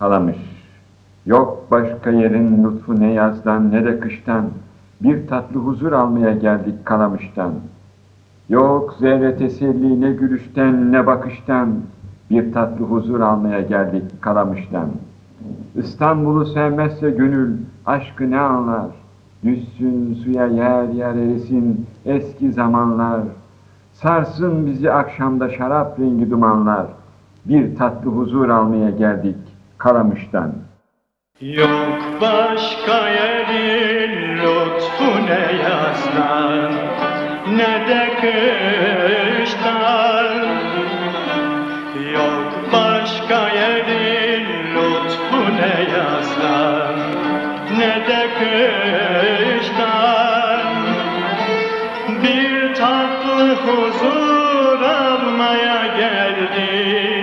Kalamış. Yok başka yerin lütfu ne yazdan ne de kıştan. Bir tatlı huzur almaya geldik Kalamış'tan. Yok zerre teselli ne gülüşten ne bakıştan. Bir tatlı huzur almaya geldik Kalamış'tan. İstanbul'u sevmezse gönül aşkı ne anlar? Düşsün suya yer yer erisin eski zamanlar. Sarsın bizi akşamda şarap rengi dumanlar. Bir tatlı huzur almaya geldik Kalamış'tan. Yok başka yerin lütfu ne yazdan ne de kıştan Yok başka yerin lütfu ne yazdan ne de kıştan Bir tatlı huzur almaya geldik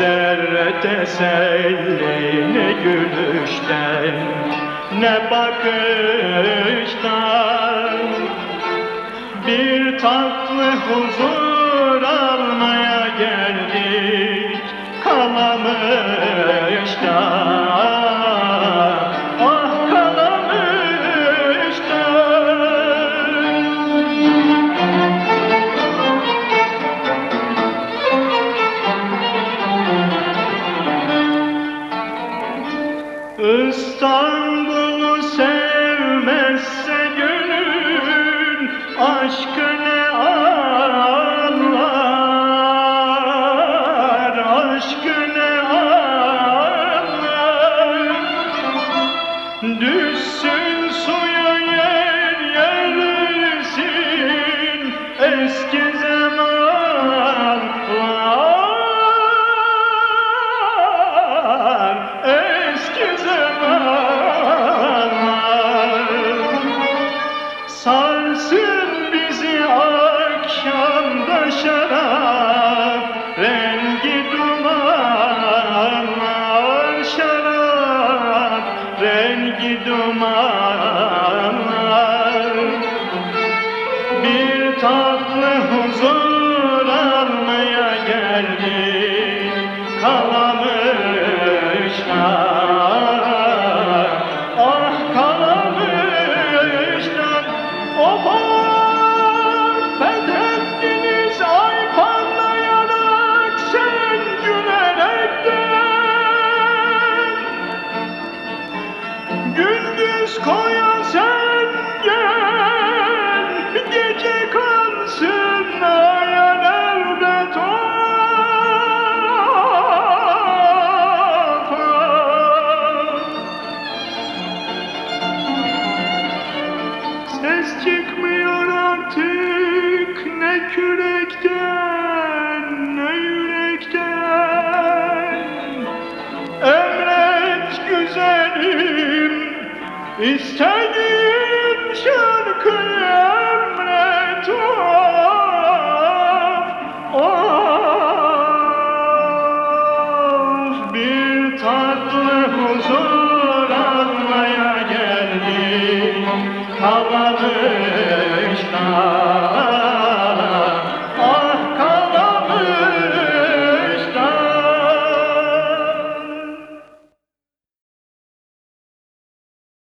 zerre teselli ne gülüşten ne bakıştan. Bir tatlı huzur aşkı ne Çıkmıyor artık. Ne kürekten ne yürekten. Emret güzelim istediğim şarkıyı Kalamış